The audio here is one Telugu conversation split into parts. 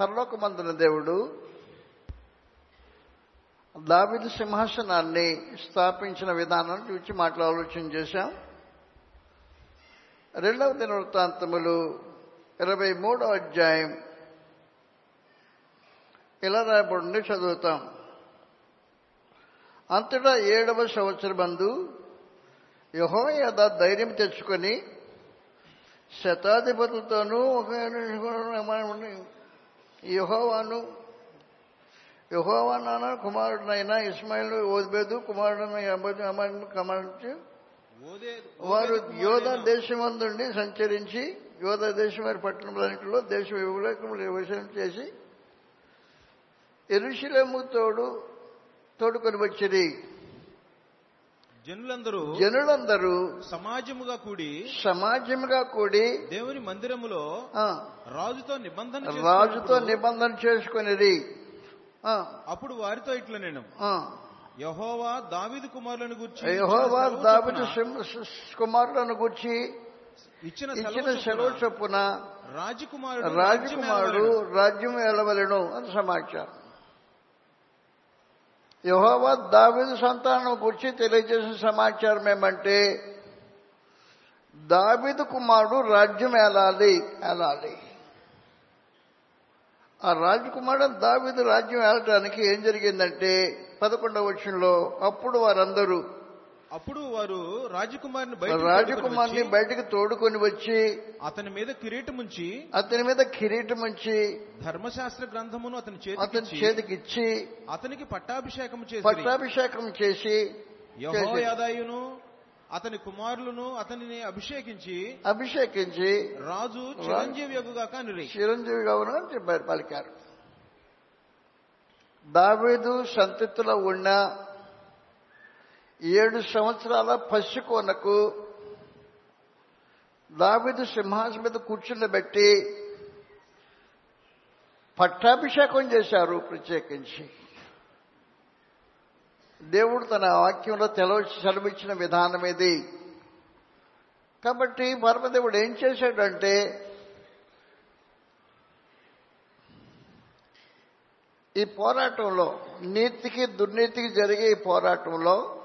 పరలోకమందున దేవుడు దావిది సింహాసనాన్ని స్థాపించిన విధానం చూచి మాట్లాలోచన చేశాం. రెండవ దినవృత్తాంతములు ఇరవై మూడో అధ్యాయం ఇలా రాయబడి చదువుతాం. అంతటా ఏడవ సంవత్సరమందు యహోయద ధైర్యం తెచ్చుకొని శతాధిపతులతోనూ ఒక యహోవాను యహోవా నాన్న కుమారుడైన ఇస్మాయిల్ ఓద్బేదు కుమారుడైన ఓదే వారు యోధ దేశమందుండి సంచరించి యోధ దేశం వారి పట్టణములన్నింటిలో దేశ వివరములు విషయం చేసి ఎరుశలేము తోడు తోడుకొని వచ్చిరి జనులందరూ జనులందరూ సమాజముగా కూడి సమాజంగా కూడి దేవుని మందిరములో ఆ, రాజుతో నిబంధన రాజుతో నిబంధన చేసుకునేది. అప్పుడు వారితో ఇట్లా నేను ఆ. యహోవా దావీదు కుమారులను గురించి యెహోవా దావిదు కుమారులను గుర్చి ఇచ్చిన ఇచ్చిన సెలవు చొప్పున రాజకుమారుడు రాజకుమారుడు రాజ్యం ఏలవలెను అని సమాచారం. యహోవా దావిదు సంతానం గురించి తెలియజేసిన సమాచారం ఏమంటే దావిదు కుమారుడు రాజ్యం ఏలాలి ఏలాలి. ఆ రాజకుమారుడు దావిదు రాజ్యం ఏలటానికి ఏం జరిగిందంటే పదకొండవ వచ్చంలో అప్పుడు వారందరూ అప్పుడు వారు రాజకుమారిని రాజకుమార్ని బయటకు తోడుకొని వచ్చి అతని మీద కిరీటముంచి అతని మీద కిరీటం ఉంచి ధర్మశాస్త్ర గ్రంథమును అతని అతని చేతికి చేతికిచ్చి అతనికి పట్టాభిషేకం చేసి పట్టాభిషేకం చేసి యహోయాదాయును అతని కుమారులను అతనిని అభిషేకించి అభిషేకించి రాజు చిరంజీవి కానిరి. చిరంజీవి గౌరవం చెప్పారు పలికారు దావీదు సంతతిలో ఉన్న ఏడు సంవత్సరాల పసికోనకు దావిదు సింహాసనం మీద కూర్చుండబెట్టి పట్టాభిషేకం చేశారు ప్రత్యేకించి. దేవుడు తన వాక్యంలో తెలవ సెలవిచ్చిన విధానం ఇది కాబట్టి పరమదేవుడు ఏం చేశాడంటే ఈ పోరాటంలో నీతికి దుర్నీతికి జరిగే ఈ పోరాటంలో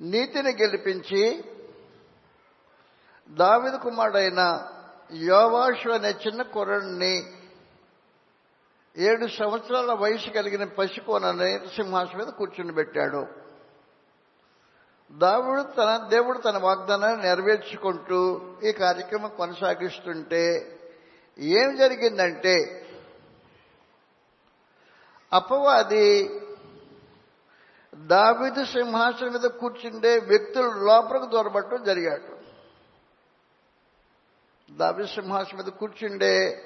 నీతిని గెలిపించి దావిద కుమారుడైన యోవాషు అనే చిన్న కుర్రడిని ఏడు సంవత్సరాల వయసు కలిగిన పసికోనని సింహాసనం మీద కూర్చుని పెట్టాడు. దావుడు తన దేవుడు తన వాగ్దానాన్ని నెరవేర్చుకుంటూ ఈ కార్యక్రమం కొనసాగిస్తుంటే ఏం జరిగిందంటే అపవాది దావిదు సింహాసనం మీద కూర్చుండే వ్యక్తులు లోపలకు దూరబట్టడం జరిగాడు. దావిదు సింహాసనం మీద కూర్చుండే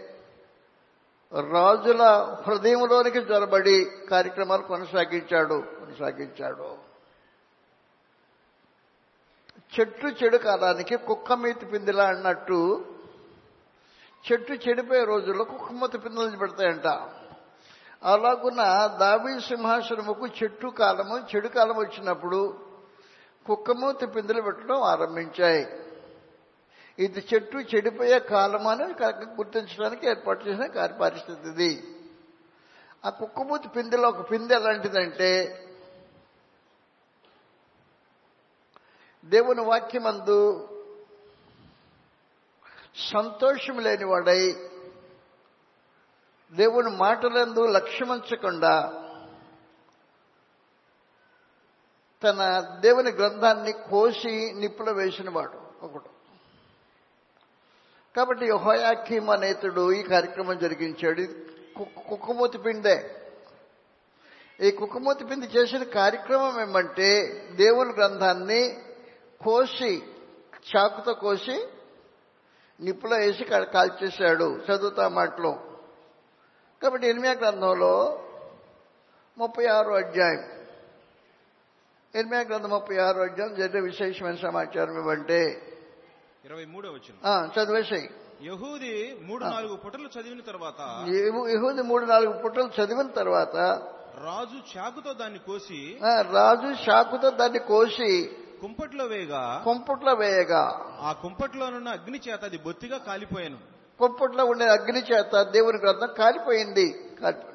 రాజుల హృదయంలోనికి జొరబడి కార్యక్రమాలు కొనసాగించాడు కొనసాగించాడు. చెట్టు చెడు కాలానికి కుక్క మీతి పిందిలా అన్నట్టు చెట్టు చెడిపోయే రోజుల్లో కుక్క మూత పిందెలు పెడతాయంట. అలాగున్న దావీ సింహాసనముకు చెట్టు కాలము చెడు కాలం వచ్చినప్పుడు కుక్కమూతి పిందెలు పెట్టడం ఆరంభించాయి. ఇది చెట్టు చెడిపోయే కాలం అని గుర్తించడానికి ఏర్పాటు చేసిన కార్య పరిస్థితి ఇది ఆ కుక్కమూతి పిందెలో ఒక పిందె ఎలాంటిదంటే దేవుని వాక్యమందు సంతోషం లేనివాడై దేవుని మాటలందు లక్ష్యమించకుండా తన దేవుని గ్రంథాన్ని కోసి నిప్పులు వేసినవాడు ఒకడు. కాబట్టి యెహోయాకీం అనేతుడు ఈ కార్యక్రమం జరిగించాడు. కు- కుక్కమూతి పిండే. ఈ కుక్కమూతి పిండి చేసిన కార్యక్రమం ఏమంటే దేవుని గ్రంథాన్ని కోసి చాకుతో కోసి నిప్పులో వేసి కాల్చేశాడు. చదువుతా మాటలో. కాబట్టి ఎనిమియా గ్రంథంలో ముప్పై ఆరో అధ్యాయం. ఎనిమియా గ్రంథం ముప్పై ఆరో అధ్యాయం జరిగే విశేషమైన సమాచారం ఏమంటే ఇరవై మూడో వచ్చిన చదివేసాయి. యహూది మూడు నాలుగు పుటలు చదివిన తర్వాత యహూది మూడు నాలుగు పుట్టలు చదివిన తర్వాత రాజు చాకుతో దాన్ని కోసి రాజు షాకుతో దాన్ని కోసి కుంపట్లో వేయగా కుంపట్లో వేయగా. ఆ కుంపట్లోనున్న అగ్ని చేత అది బొత్తిగా కాలిపోయాను. పొప్పట్లో ఉండే అగ్ని చేత దేవుని గ్రంథం కాలిపోయింది. కాలిపోయింది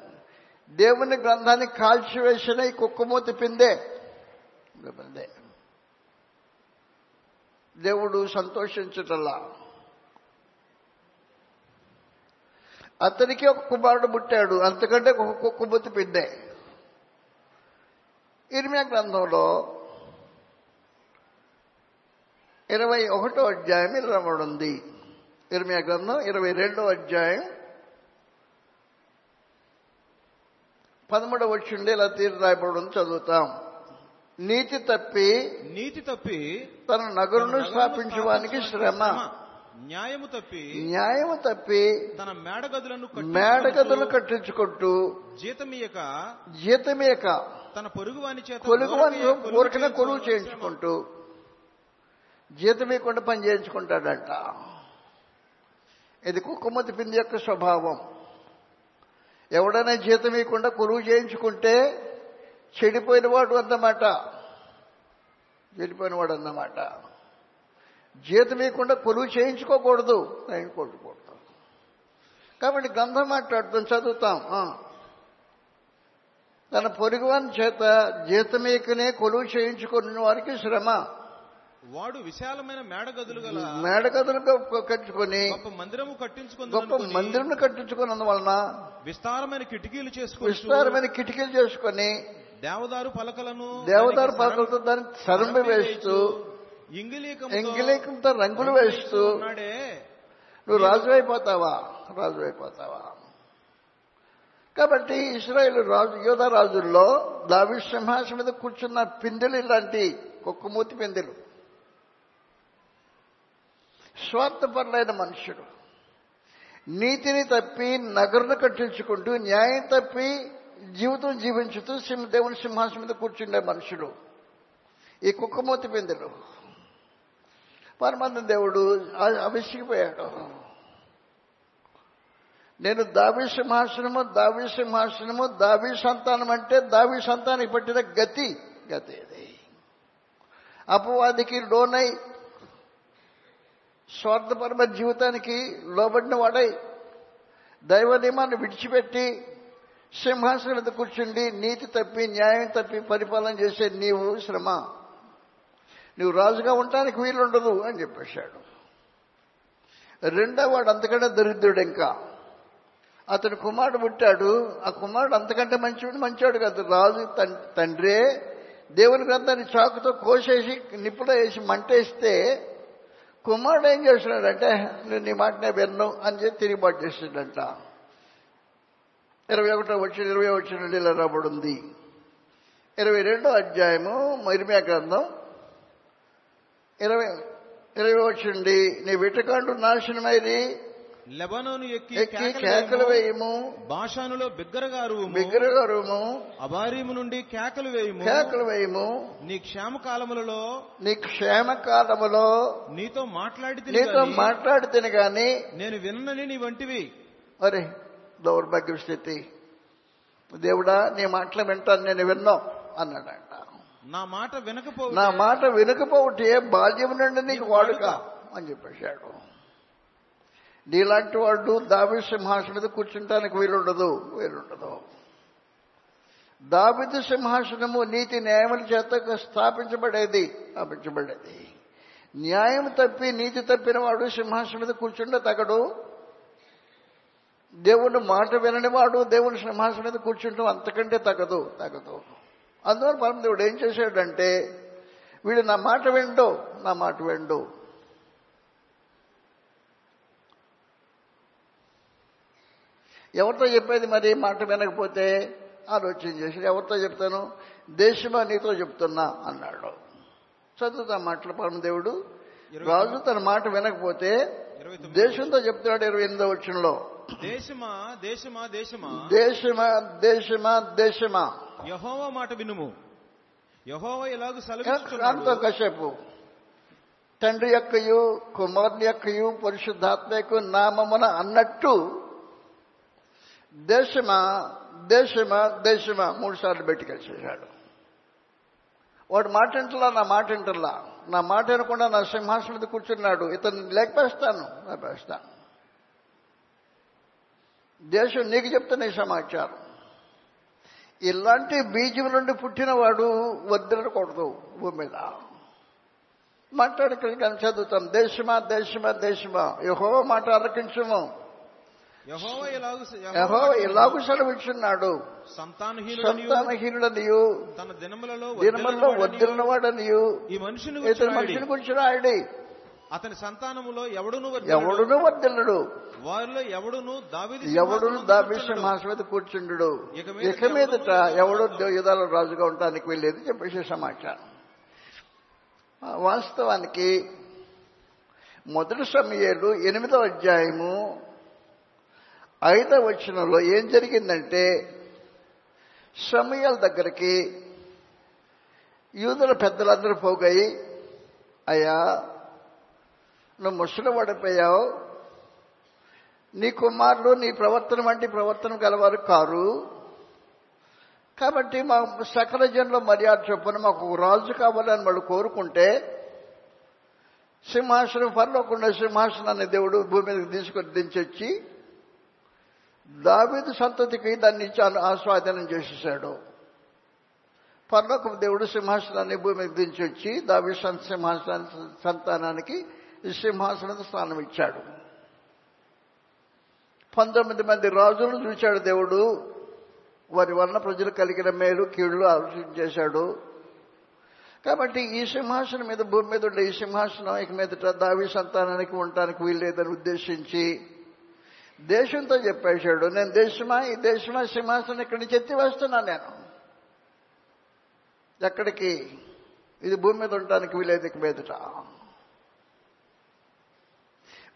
దేవుని గ్రంథాన్ని కాల్చివేసిన ఈ కుక్కమూతి పిందే. పిందే. దేవుడు సంతోషించటల్లా అతనికి ఒక కుమారుడు పుట్టాడు. అంతకంటే ఒక కుక్కమూతి పిండే ఇర్మియా గ్రంథంలో ఇరవై ఒకటో అధ్యాయం ఇలా ఉంది. ఇర్మియా గ్రంథం ఇరవై రెండో అధ్యాయం పదమూడవ వచ్చిండి ఇలా తీరు చదువుతాం. నీతి తప్పి నీతి తప్పి తన నగరును స్థాపించడానికి శ్రమ. న్యాయము తప్పి న్యాయము తప్పి తన మేడగదులను మేడగదులు కట్టించుకుంటూ జీతమియ్యక జీతమేక తన పొరుగు వాని చేత కొలుగువాన్ని ఊరకయ్య కొలువు చేయించుకుంటూ జీతమేయకుండా పని చేయించుకుంటాడంట. ఇది కుక్కమతి పిండి యొక్క స్వభావం? ఎవడైనా జీతం ఇవ్వకుండా కొలువు చేయించుకుంటే చెడిపోయిన వాడు అన్నమాట. చెడిపోయిన వాడు అన్నమాట. జీతం ఇవ్వకుండా కొలువు చేయించుకోకూడదు. చేయించుకోకూడదు కాబట్టి గంధం మాట్లాడుతాం చదువుతాం. తన పొరుగువాని చేత జీతమేకనే కొలువు చేయించుకున్న వారికి శ్రమ. వాడు విశాలమైన మేడగదులు గల మేడగదులు కట్టుకొని గొప్ప మందిరము గొప్ప కట్టించుకుంది మందిరం కట్టించుకున్నందువలన విస్తారమైన కిటికీలు చేసుకుని విస్తారమైన కిటికీలు చేసుకొని దేవదారు పలకలను దేవదారు పలకలతో దాన్ని సరంబి వేస్తూ ఎంగిలేకంతో రంగులు వేస్తూ నువ్వు రాజు అయిపోతావా? రాజు అయిపోతావా? కాబట్టి ఇస్రాయేల్ రాజు యోధ రాజుల్లో దావి సింహాసనం మీద కూర్చున్న పిందెలు ఇలాంటి కుక్కమూతి పిందెలు. స్వార్థపరులైన మనుషుడు నీతిని తప్పి నగరును కట్టించుకుంటూ న్యాయం తప్పి జీవితం జీవించుతూ సింహ దేవుని సింహాసనం మీద కూర్చుండే మనుషుడు. ఈ కుక్కమూతి పిందెలు పరమాత్మ దేవుడు ఆ- అవిసిగిపోయాడు నేను దావి సింహాసనము దావి సింహాసనము దావి సంతానం అంటే దావి సంతానికి పట్టిన గతి గతి అది. అపవాదికి లోనై స్వార్థపరమ జీవితానికి లోబడిన వాడై దైవ నియమాన్ని విడిచిపెట్టి సింహాసనం మీద కూర్చుండి నీతి తప్పి న్యాయం తప్పి పరిపాలన చేసే నీవు శ్రమ. నువ్వు రాజుగా ఉండటానికి వీలుండదు అని చెప్పేశాడు. రెండో వాడు అంతకంటే దరిద్రుడు ఇంకా. అతడు కుమారుడు పుట్టాడు. ఆ కుమారుడు అంతకంటే మంచివాడు మంచివాడు కాదు. రాజు తండ్రే దేవుని గ్రంథాన్ని చాకుతో కోసేసి నిప్పులో వేసి మంటేస్తే కుమారుడు ఏం చేస్తున్నాడంటే నేను నీ మాటనే విన్ను అని చెప్పి తిరిగిబాటు చేస్తాడంట ఇరవై ఒకటో వచ్చిన ఇరవై వచ్చిన నుండి ఇలా రాబడింది. ఇరవై రెండో అధ్యాయము ఇరిమియా గ్రంథం. ఇరవై ఇరవై వచ్చిండి నీ విటకాండు నాశనమైది లెబనోను ఎక్కి ఎక్కి కేకలు వేయుము. బాషానులో బిగ్గరగా అరువుము బిగ్గరగరుము. అబారీము నుండి కేకలు వేయుము. కేకలు వేయము. నీ క్షేమ కాలములలో నీ క్షేమ కాలములో నీతో మాట్లాడి నీతో మాట్లాడితేనే గాని నేను విన్నని నీ వంటివి. అరే దౌర్భాగ్య స్థితి దేవుడా నీ మాటలు వింటాను నేను విన్నాం అన్నాడంట. నా మాట వినకపో నా మాట వినకపోతే బాల్యం నుండి నీకు వాడుక. అని చెప్పేశాడు. నీలాంటి వాడు దావి సింహాసనం మీద కూర్చుంటానికి వీలుండదు. వీలుండదు. దావిదు సింహాసనము నీతి న్యాయముల చేత స్థాపించబడేది. స్థాపించబడేది. న్యాయం తప్పి నీతి తప్పిన వాడు సింహాసనం మీద కూర్చుండే తగడు. దేవుని మాట వినని వాడు దేవుని సింహాసనం మీద కూర్చుంటాం అంతకంటే తగదు. తగదు. అందువల్ల పరమదేవుడు ఏం చేశాడంటే వీడు నా మాట విండు నా మాట విండు. ఎవరితో చెప్పేది మరి? మాట వినకపోతే ఆలోచన చేసి ఎవరితో చెప్తాను? దేశమా నీతో చెప్తున్నా అన్నాడు. చదువుతా మాటలు పరమదేవుడు రాజు తన మాట వినకపోతే. దేశంతో చెప్తున్నాడు ఇరవై ఎనిమిదో వచ్చంలో దేశమా దేశమా దేశమా? దేశమా దేశమా దేశమా? యహోవా మాట వినుము. యహోవా ఇలాగ సెలవిస్తున్నాడు? కాసేపు తండ్రి యొక్కయు కుమారుని యొక్కయు పరిశుద్ధాత్మ యొక్క నామమున అన్నట్టు దేశమా దేశమా దేశమా మూడు సార్లు బయటకెళ్ళేసాడు వాడు మాట వింటలా నా మాట వింటలా నా మాట వినకుండా నా సింహాసనం మీద కూర్చున్నాడు. ఇతను లేకపోస్తాను లేపేస్తాను. దేశం నీకు చెప్తున్న సమాచారం. ఇలాంటి బీజం నుండి పుట్టినవాడు వద్దలకూడదు భూమి మీద. మాట్లాడుకుని కానీ చదువుతాం. దేశమా దేశమా దేశమా. యహో మాట ఆలకించము. ఎలాగు సెలవిచ్చున్నాడు. సంతానహీనుడనియు తన దినములలో దినముల్లో వర్ధిల్లువాడనియు వద్దినవాడనియు ఈ మనుషుని ఇతని మనిషిని గురించి రాయడి. అతని సంతానములో ఎవడును ఎవడును వర్దిల్లడు వారిలో ఎవడును దావీదు ఎవడును సింహాసనమందు దాబి కూర్చుండడు. సింహాసం మీద కూర్చుండు ఇక మీదట ఎవడు యుధాల రాజుగా ఉండటానికి వెళ్ళేది చెప్పేసి సమాచారం. వాస్తవానికి మొదటి సమయాలు ఎనిమిదవ అధ్యాయము ఐదవ వచనంలో ఏం జరిగిందంటే సమయాల దగ్గరికి యూదుల పెద్దలందరూ పోగాయి అయ్యా నువ్వు ముసలి పడిపోయావు నీ కుమారులు నీ ప్రవర్తన వంటి ప్రవర్తన గలవారు కారు. కాబట్టి మా సకల జనుల మర్యాద చొప్పున మాకు రాజు కావాలని వాళ్ళు కోరుకుంటే సింహాసనం పరలోకుండా సింహాసనాన్ని దేవుడు భూమి మీదకి తీసుకొని దించొచ్చి దావేది సంతతికి దాన్ని ఇచ్చి ఆస్వాదనం చేసేసాడు. పర్లోక దేవుడు సింహాసనాన్ని భూమి మీదకి దించొచ్చి దావి సింహాసనాన్ని సంతానానికి ఈ సింహాసనం స్థానం ఇచ్చాడు. పంతొమ్మిది మంది రాజులు చూశాడు దేవుడు. వారి వలన ప్రజలు కలిగిన మేలు కీళ్ళు ఆలోచన చేశాడు. కాబట్టి ఈ సింహాసనం మీద భూమి మీద ఉండే ఈ సింహాసనం ఇక మీదట దావి సంతానానికి ఉండటానికి వీల్లేదని ఉద్దేశించి దేశంతో చెప్పేశాడు. నేను దేశమా? ఈ దేశమా? సింహాసనం ఇక్కడి నుంచి ఎత్తి వేస్తున్నాను నేను. ఎక్కడికి? ఇది భూమి మీద ఉండటానికి వీలేదు ఇక మీదట.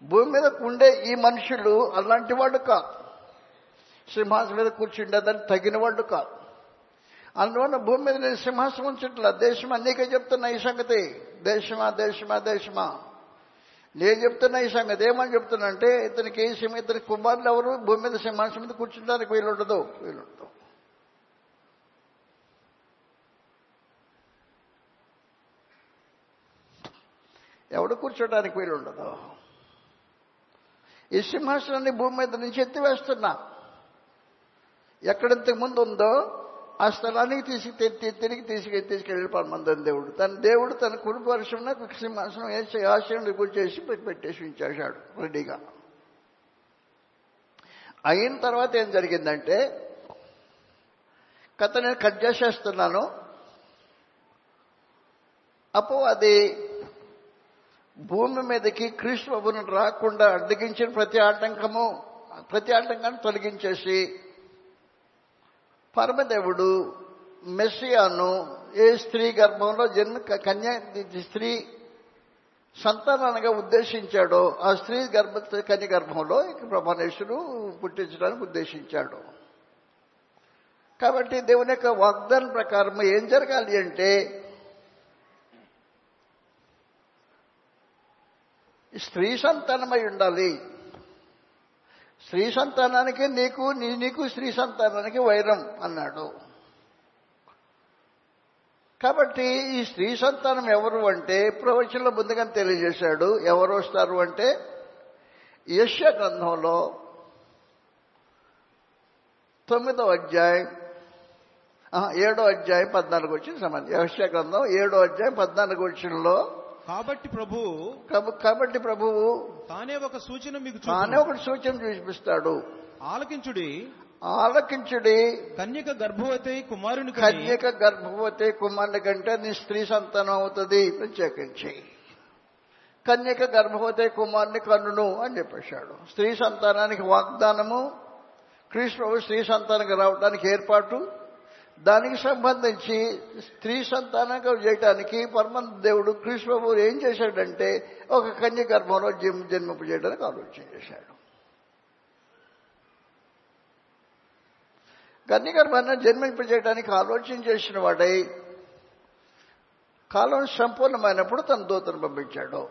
భూమి మీద ఉండే ఈ మనుషులు అలాంటి వాళ్ళు కాదు. సింహాసనం మీద కూర్చుండేదాన్ని తగిన వాళ్ళు కాదు. అందువల్ల భూమి మీద నేను సింహాసనం ఉంచట్లా దేశమా నీకే చెప్తున్నా ఈ సంగతి. దేశమా దేశమా దేశమా? నేను చెప్తున్నా ఈ సంగతి ఏమని చెప్తున్నానంటే అంటే ఇతనికి సింహం ఇతని కుమారులు ఎవరు? భూమి మీద సింహాసం మీద కూర్చుంటానికి వీలుండదు వీలుండదు ఎవడు కూర్చోడానికి వీలుండదు ఈ సింహాసనాన్ని భూమి మీద నుంచి ఎత్తివేస్తున్నా. ఎక్కడింతకు ముందు ఉందో ఆ స్థలానికి తీసి తిరిగి తీసుకు తీసుకెళ్ళి పరమందని దేవుడు. తన దేవుడు తన కుడి పరిశ్రమ సింహాసనం వేసి ఆశయం గురి చేసి పెట్టి- పెట్టేసి ఉంచేశాడు రెడీగా. అయిన తర్వాత ఏం జరిగిందంటే కథ నేను కట్ చేసేస్తున్నాను. అపో అది భూమి మీదకి క్రీస్తు ప్రభువును రాకుండా అడ్డగించిన ప్రతి ఆటంకము ప్రతి ఆటంకాన్ని తొలగించేసి పరమదేవుడు మెస్సియాను ఏ స్త్రీ గర్భంలో జన్మ క- స్త్రీ సంతానాలుగా ఉద్దేశించాడో ఆ స్త్రీ గర్భ కన్య గర్భంలో ఇక పుట్టించడానికి ఉద్దేశించాడు. కాబట్టి దేవుని యొక్క వాగ్దానం ప్రకారం ఏం జరగాలి అంటే స్త్రీ సంతానమై ఉండాలి. స్త్రీ సంతానానికి నీకు నీ నీకు స్త్రీ సంతానానికి వైరం అన్నాడు. కాబట్టి ఈ స్త్రీ సంతానం ఎవరు అంటే ప్రవచనంలో ముందుగా తెలియజేశాడు ఎవరు వస్తారు అంటే యశ్య గ్రంథంలో తొమ్మిదో అధ్యాయం ఏడో అధ్యాయం పద్నాలుగు వచ్చిన సంబంధం. యశ్య గ్రంథం ఏడో అధ్యాయం పద్నాలుగు వచ్చినలో కాబట్టి ప్రభు కాబ- కాబట్టి ప్రభువు తానే ఒక సూచన మీకు తానే. ఒకటి సూచన చూపిస్తాడు. ఆలకించుడి. ఆలకించుడి కన్యక గర్భవతి కుమారుని కని కన్యక గర్భవతి కుమారుని కంటే నీ స్త్రీ సంతానం అవుతుంది ప్రత్యేకించి. కన్యక గర్భవతి కుమారుని కన్నును అని చెప్పేశాడు. స్త్రీ సంతానానికి వాగ్దానము కృష్ణ స్త్రీ సంతానానికి రావడానికి ఏర్పాటు దానికి సంబంధించి స్త్రీ సంతానంగా చేయడానికి పరమ దేవుడు కృష్ణబాబు ఏం చేశాడంటే ఒక కన్య గర్భంలో జన్మపు జన్మింపు చేయడానికి ఆలోచన చేశాడు. కన్యకర్మను గర్భాన్ని జన్మింపజేయడానికి ఆలోచన చేసిన వాడై కాలం సంపూర్ణమైనప్పుడు తన దూతను పంపించాడు.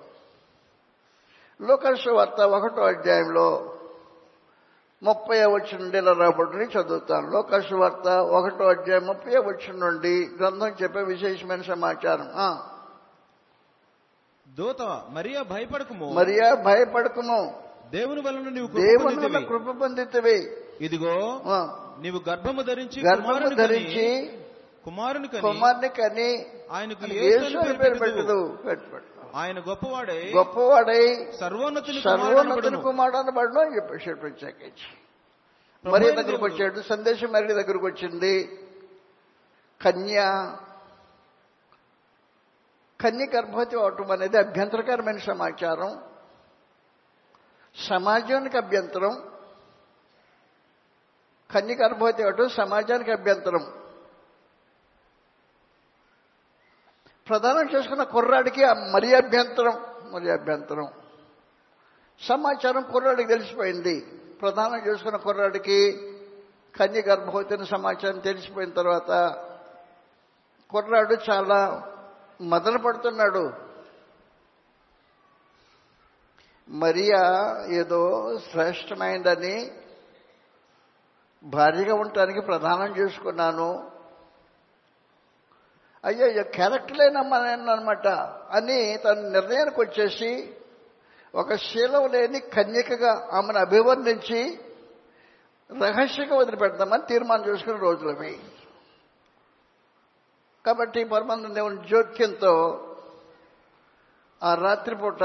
లోకర్ష వార్త ఒకటో అధ్యాయంలో ముప్పై వచ్చిన నుండి ఇలా రాబడి చదువుతాను. లోకర్ష వార్త ఒకటో అధ్యాయం ముప్పై వచ్చిన నుండి గ్రంథం చెప్పే విశేషమైన సమాచారం. దూత మరియా భయపడకము? మరియా భయపడకము. దేవుని వలన నీవు దేవుని. కృప పొందితవి. ఇదిగో నీవు గర్భము ధరించి గర్భము కుమారుని ధరించి కుమారుని కుమార్ని కని ఆయనకు పేరు పెట్టుదు. ఆయన గొప్పవాడై గొప్పవాడై సర్వోన్నతుని సర్వోన్నతుని కుమారుడనబడును. కుమారుడు పడడం అని ప్రత్యేకించి మరి దగ్గరకు వచ్చాడు సందేశం మరి దగ్గరకు వచ్చింది. కన్య కన్య గర్భవతి అవటం అనేది అభ్యంతరకరమైన సమాచారం. సమాజానికి అభ్యంతరం. కన్య గర్భవతి అవటం సమాజానికి అభ్యంతరం. ప్రధానం చేసుకున్న కుర్రాడికి ఆ మరి అభ్యంతరం మరి అభ్యంతరం సమాచారం కుర్రాడికి తెలిసిపోయింది. ప్రధానం చేసుకున్న కుర్రాడికి కన్య గర్భవతిని సమాచారం తెలిసిపోయిన తర్వాత కుర్రాడు చాలా మదన పడుతున్నాడు. మరియా ఏదో శ్రేష్టమైందని భార్యగా ఉండటానికి ప్రధానం చేసుకున్నాను. అయ్యో అయ్యో క్యారెక్టర్లేనమ్మా అనమాట అని తన నిర్ణయానికి వచ్చేసి ఒక శీలం లేని కన్యకగా ఆమెను అభివర్ణించి రహస్యంగా వదిలిపెడతామని తీర్మానం చేసుకునే రోజులవి కాబట్టి పరమానంద దేవుని జోక్యంతో ఆ రాత్రిపూట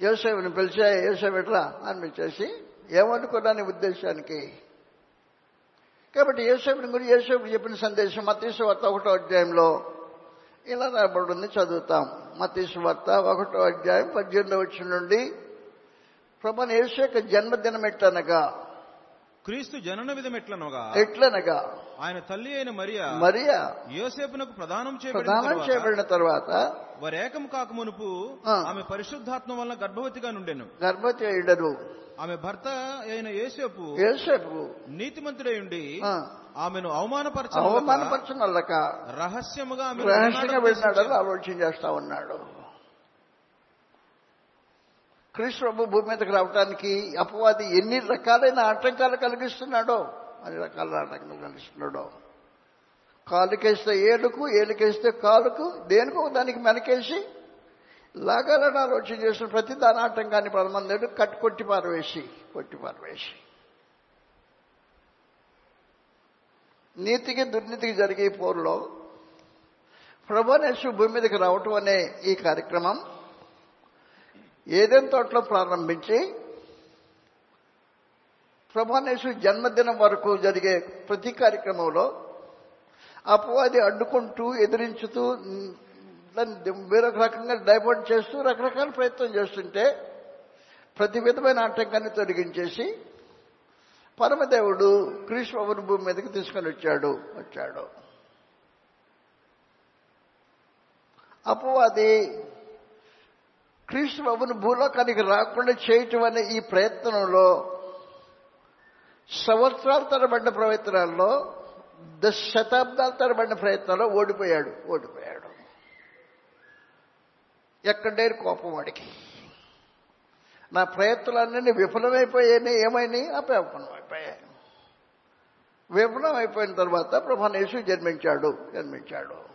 యోసేపుని పిలిచా యోసేవిట్రా అని పిలిచేసి ఏమనుకున్నా నీ ఉద్దేశానికి? కాబట్టి యేసేపుని గురించి యేసేపుడు చెప్పిన సందేశం మతీసు వార్త ఒకటో అధ్యాయంలో ఇలా రాబడి చదువుతాం. మతీసు వార్త ఒకటో అధ్యాయం పద్దెనిమిది వచ్చి నుండి ప్రభాని యేసు యొక్క జన్మదినం ఎట్టనగా క్రీస్తు జనన విధమెట్లనగా ఎట్లనగా? ఆయన తల్లి అయిన మరియా మరియా యోసేపునకు ప్రదానం ప్రదానం చేయబడిన తర్వాత వారు ఏకం కాక మునుపు. ఆమె పరిశుద్ధాత్మ వలన గర్భవతిగా నుండెను. గర్భవతి అయ్యుడను. ఆమె భర్త అయిన యేసేపు యేసేపు ఉండి ఆమెను అవమానపరచ అవమానపరచునల్లక రహస్యముగా రహస్యంగా వినాడం వెళ్ళినాడని ఆలోచన చేస్తా ఉన్నాడు. క్రీస్తు ప్రభు భూమి మీదకి రావడానికి అపవాది ఎన్ని రకాలైన ఆటంకాలు కలిగిస్తున్నాడో అన్ని రకాల ఆటంకాలు కలిగిస్తున్నాడో. కాలుకేస్తే ఏలుకు ఏలుకేస్తే కాలుకు దేనికో దానికి మెనకేసి లాగాలని ఆలోచన చేసిన ప్రతి దాని ఆటంకాన్ని పదమంది కట్టి కొట్టి పారవేసి కొట్టి పారవేసి. నీతికి దుర్నీతికి జరిగే పోరులో పోరులో నేసు భూమి మీదకి రావటం అనే ఈ కార్యక్రమం ఏదైనా తోటలో ప్రారంభించి ప్రభానేశ్వరి జన్మదినం వరకు జరిగే ప్రతి కార్యక్రమంలో అపవాది అడ్డుకుంటూ ఎదిరించుతూ దాన్ని వేరొక రకంగా డైవర్ట్ చేస్తూ రకరకాల ప్రయత్నం చేస్తుంటే ప్రతి విధమైన ఆటంకాన్ని తొలగించేసి పరమదేవుడు కృష్ణబాబుని భూమి మీదకి తీసుకొని వచ్చాడు వచ్చాడు. అపవాది కృష్ణబాబుని భూలోకానికి రాకుండా చేయటం అనే ఈ ప్రయత్నంలో సంవత్సరాల తరబడిన ప్రయత్నాల్లో దశ శతాబ్దాల తరబడిన ప్రయత్నంలో ఓడిపోయాడు ఓడిపోయాడు. ఎక్కడేరు కోపం వాడికి. నా ప్రయత్నాలన్నీ విఫలమైపోయాయి ఏమైనాయి? అపవిఫలమైపోయాయి విఫలమైపోయిన తర్వాత ప్రభాని యేసు జన్మించాడు జన్మించాడు.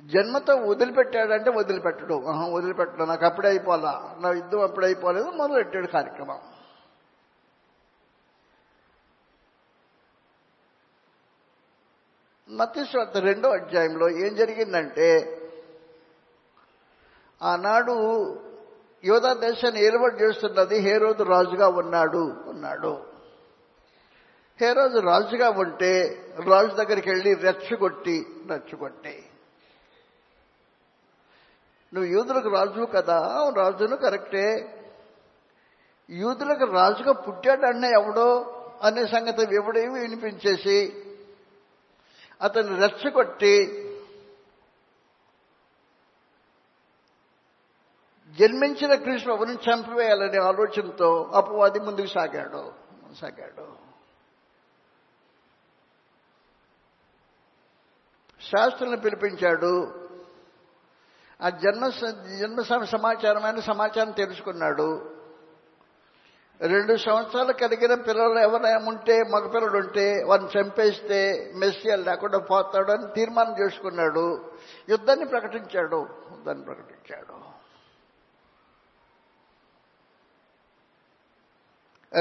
జన్మతో వదిలిపెట్టాడంటే వదిలిపెట్టడు. వదిలిపెట్టడు. నాకు అప్పుడే అయిపోలా నా యుద్ధం అప్పుడే అయిపోలేదు మొదలెట్టాడు కార్యక్రమం. మత్స్వార్త రెండో అధ్యాయంలో ఏం జరిగిందంటే ఆనాడు యోధా దేశాన్ని ఏర్పాటు చేస్తున్నది హేరోజు రాజుగా ఉన్నాడు ఉన్నాడు హేరోజు రాజుగా ఉంటే రాజు దగ్గరికి వెళ్ళి రెచ్చగొట్టి రెచ్చగొట్టి నువ్వు యూదులకు రాజు కదా రాజును కరెక్టే. యూదులకు రాజుగా పుట్టాడన్న ఎవడో అనే సంగతి ఎవడేమి వినిపించేసి అతన్ని రెచ్చగొట్టి జన్మించిన కృష్ణబాబుని చంపివేయాలనే ఆలోచనతో అపవాది ముందుకు సాగాడు సాగాడు. శాస్త్రులను పిలిపించాడు ఆ జన్మ జన్మ సమాచారమైన సమాచారం తెలుసుకున్నాడు. రెండు సంవత్సరాలు కలిగిన పిల్లలు ఎవరేముంటే మగపిల్లడు ఉంటే వాళ్ళని చంపేస్తే మెస్సియల్ లేకుండా పోతాడు అని తీర్మానం చేసుకున్నాడు. యుద్ధాన్ని ప్రకటించాడు. యుద్ధాన్ని ప్రకటించాడు.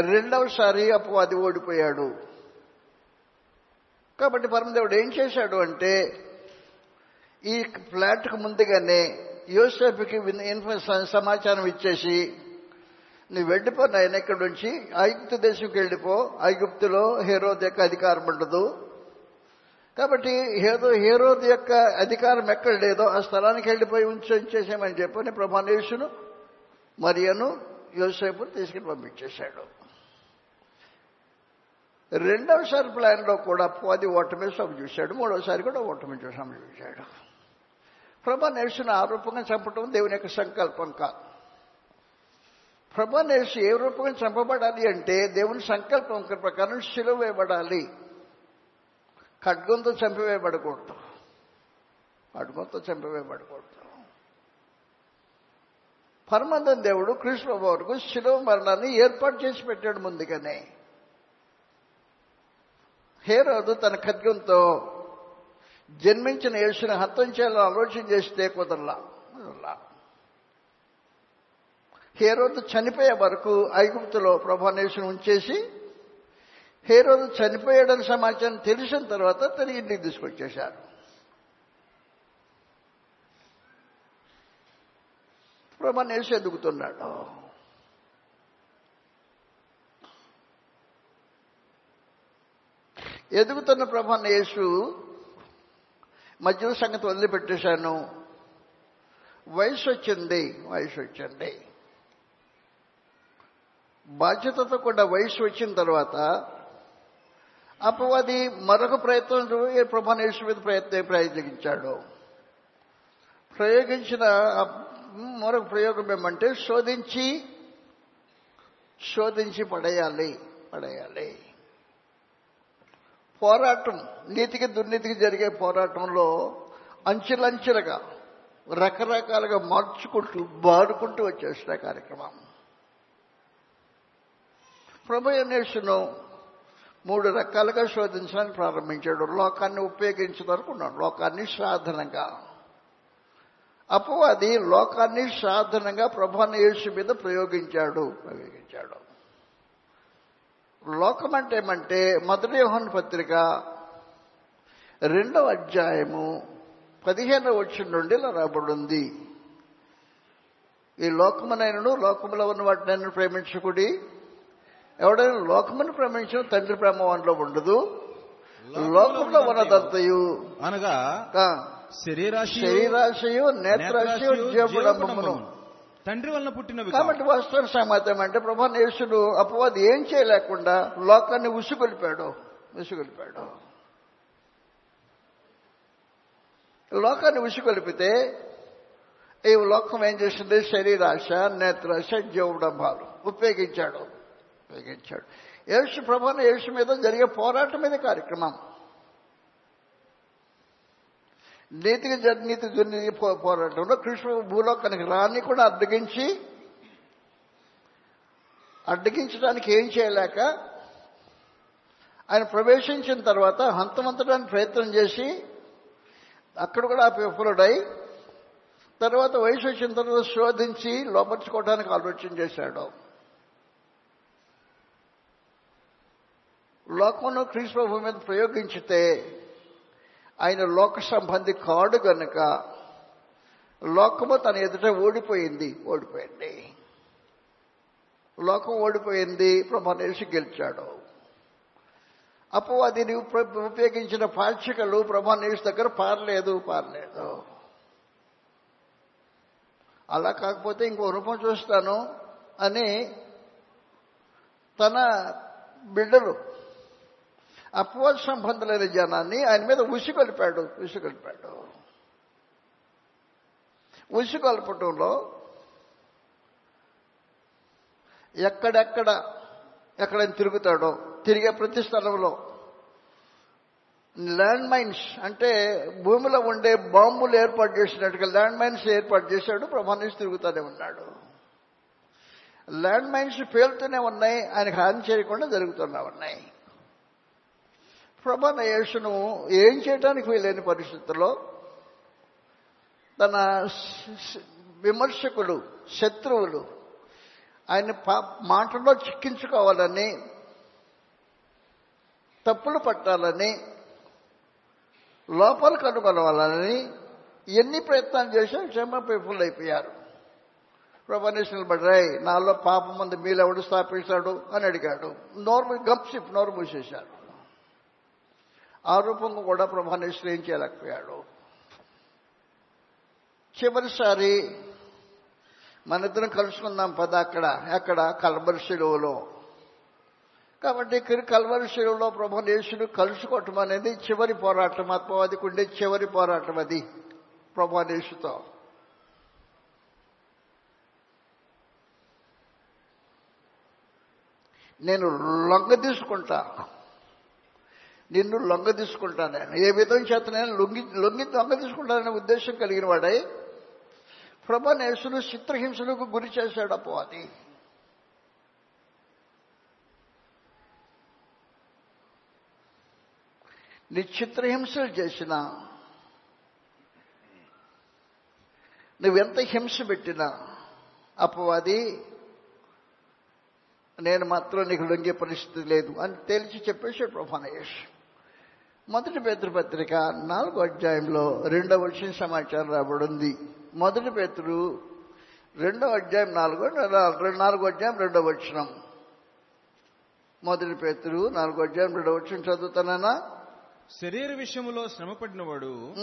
రెండవసారి అపవాది ఓడిపోయాడు. కాబట్టి పరమదేవుడు ఏం చేశాడు అంటే ఈ ఫ్లాట్కు ముందుగానే యోసేపుకి విన్- సమాచారం ఇచ్చేసి నువ్వు వెళ్ళిపో నాయన ఇక్కడి నుంచి. ఐగుప్తు దేశంకి వెళ్ళిపో. ఐగుప్తులో హేరోద్ యొక్క అధికారం ఉండదు. కాబట్టి హేదో హేరోద్ యొక్క అధికారం ఎక్కడ లేదో ఆ స్థలానికి వెళ్ళిపోయి ఉంచి ఉంచేసామని చెప్పని ప్రభానేషును మరియను యోసేపును తీసుకుని పంపించేశాడు. రెండవసారి ప్లాన్లో కూడా అపవాది ఓటమి సభ చూశాడు. మూడవసారి కూడా ఓటమి సభ చూశాడు. ప్రభా ఆ రూపంగా చంపటం దేవుని యొక్క సంకల్పం కాదు. ప్రభ నేర్చి ఏ రూపంగా చంపబడాలి అంటే దేవుని సంకల్పం ప్రకారం శిలువ వేయబడాలి ఖడ్గంతో చంపివేయబడకూడదు. ఖడ్గంతో చంపివేయబడకూడదు. పరమందం దేవుడు కృష్ణ వరకు శిలువ మరణాన్ని ఏర్పాటు చేసి పెట్టాడు ముందుగానే. హేరోదు తన ఖడ్గంతో జన్మించిన యేసుని హత్యం చేయాలని ఆలోచన చేస్తే కుదరలా. కుదరలా. హేరోదు చనిపోయే వరకు ఐగుప్తులో ప్రభానేసుని ఉంచేసి హేరోదు చనిపోయాడని సమాచారం తెలిసిన తర్వాత తిరిగి ఇంటికి తీసుకొచ్చేశారు. ప్రభానేసు ఎదుగుతున్నాడు. ఎదుగుతున్న ప్రభాన మధ్యలో సంగతి వదిలిపెట్టేశాను. వయసు వచ్చింది వయసు వచ్చింది బాధ్యతతో కూడా వయసు వచ్చిన తర్వాత అపవాది మరొక ప్రయత్నం ప్రభాన యేసు మీద ప్రయత్నం ప్రయోగించాడు ప్రయోగించిన మరొక ప్రయోగం ఏమంటే శోధించి శోధించి పడేయాలి పడేయాలి. పోరాటం నీతికి దుర్నీతికి జరిగే పోరాటంలో అంచెలంచెలుగా రకరకాలుగా మార్చుకుంటూ బాడుకుంటూ వచ్చేసిన కార్యక్రమం. ప్రభయనేషును మూడు రకాలుగా శోధించడానికి ప్రారంభించాడు. లోకాన్ని ఉపయోగించదనుకున్నాడు లోకాన్ని సాధనంగా. అపవాది లోకాన్ని సాధనంగా ప్రభాన యేసు మీద ప్రయోగించాడు ప్రయోగించాడు. లోకం అంటే ఏమంటే మొదటి యోహన్ పత్రిక రెండవ అధ్యాయము పదిహేనవ వచ్చిన నుండి ఇలా రాబడింది ఈ లోకమునైనను లోకములో ఉన్న వాటినైనా ప్రేమించకుడి. ఎవడైనా లోకమును ప్రేమించిన తండ్రి ప్రేమ వాటిలో ఉండదు. లోకంలో ఉన్నదంతయు. అనగా శరీరాశయు నేత్రాశయు జీవడమ్మను తండ్రి వలన పుట్టిన కాబట్టి వాస్తవ సమాధానం అంటే ప్రభా యేసుడు అపవాది ఏం చేయలేకుండా లోకాన్ని ఉసుగొలిపాడు. ఉసుగొలిపాడు. లోకాన్ని ఉసుగొలిపితే ఈ లోకం ఏం చేసింది? శరీరాశ నేత్రాశ జీవడంబాలు. ఉపయోగించాడు. ఉపయోగించాడు. యేసు ప్రభాన యేసు మీద జరిగే పోరాటం మీద కార్యక్రమం. నీతికి జ- దుర్నీతి పో- పోరాటంలో కృష్ణ భూలోకానికి రాని కూడా అడ్డగించి అడ్డగించడానికి ఏం చేయలేక ఆయన ప్రవేశించిన తర్వాత హంతమంతడానికి ప్రయత్నం చేసి అక్కడ కూడా విఫలుడై తర్వాత వయసు వచ్చిన తర్వాత శోధించి లోపరుచుకోవడానికి ఆలోచన చేశాడు. లోకంలో క్రీస్తు ప్రభు మీద ప్రయోగించితే ఆయన లోక సంబంధి కాడు గనుక లోకము తన ఎదుట ఓడిపోయింది. ఓడిపోయింది. లోకం ఓడిపోయింది. ప్రభానేసి గెలిచాడు. అపవాదిని ఉప- ఉపయోగించిన పాక్షికలు ప్రభానేసి దగ్గర పారలేదు పారలేదు. అలా కాకపోతే ఇంకో రూపం చూస్తాను అని తన బిడ్డలు అపవాద సంబంధులైన జనాన్ని ఆయన మీద ఉసిగొలిపాడు ఉసిగొలిపాడు ఉసిగొలపటంలో ఎక్కడెక్కడ ఎక్కడైనా తిరుగుతాడో తిరిగే ప్రతి స్థలంలో. ల్యాండ్ మైన్స్ అంటే భూమిలో ఉండే బాంబులు ఏర్పాటు చేసినట్టుగా ల్యాండ్ మైన్స్ ఏర్పాటు చేశాడు ప్రమాణించి తిరుగుతూనే ఉన్నాడు. ల్యాండ్ మైన్స్ పేలుతూనే ఉన్నాయి ఆయనకు హాని చేయకుండా జరుగుతూనే ఉన్నాయి. ప్రభన యేసును ఏం చేయడానికి వీలైన పరిస్థితుల్లో తన విమర్శకులు శత్రువులు ఆయన పా- మాటలో చిక్కించుకోవాలని తప్పులు పట్టాలని లోపల కనుగొనవాలని ఎన్ని ప్రయత్నాలు చేసినా క్షమ పీపుల్ అయిపోయారు ప్రభనేశ్వరులు బడ్రాయ్ నాలో పాపం మంది మీలెవడు స్థాపించాడు? అని అడిగాడు. నోరు గప్సిప్ నోరు మూసేశారు. ఆ రూపంగా కూడా ప్రభానేశ్వరు నిశ్చయించలేకపోయాడు. చివరిసారి మన ఇద్దరం కలుసుకుందాం పద అక్కడ అక్కడ కలబరి శిలువలో. కాబట్టి ఇక్కడ కలవరి శిలువలో ప్రభానేశ్వరుడు కలుసుకోవటం అనేది చివరి పోరాటం ఆత్మవాదికి ఉండే చివరి పోరాటం అది ప్రభానేశ్వరుతో నేను లొంగ తీసుకుంటా. నిన్ను లొంగ తీసుకుంటా నేను. ఏ విధం చేత నేను లొంగి లొంగి లొంగ తీసుకుంటాననే ఉద్దేశం కలిగిన వాడై. ప్రభనేశుడు చిత్రహింసలకు గురి చేశాడు అపవాది నీ చిత్రహింసలు చేసినా నువ్వెంత హింస పెట్టినా అపవాది నేను మాత్రం నీకు లొంగే పరిస్థితి లేదు అని తేల్చి చెప్పేశాడు ప్రభానేష్ మొదటి పేతృపత్రిక నాలుగో అధ్యాయంలో రెండవ వచ్చిన సమాచారం రాబడింది. మొదటి పేతురు రెండవ అధ్యాయం నాలుగో నాలుగో అధ్యాయం రెండవ వచ్చినం మొదటి పేతురు నాలుగో అధ్యాయం రెండవ వచ్చిన చదువుతానా శరీర విషయములో శ్రమపడినవాడు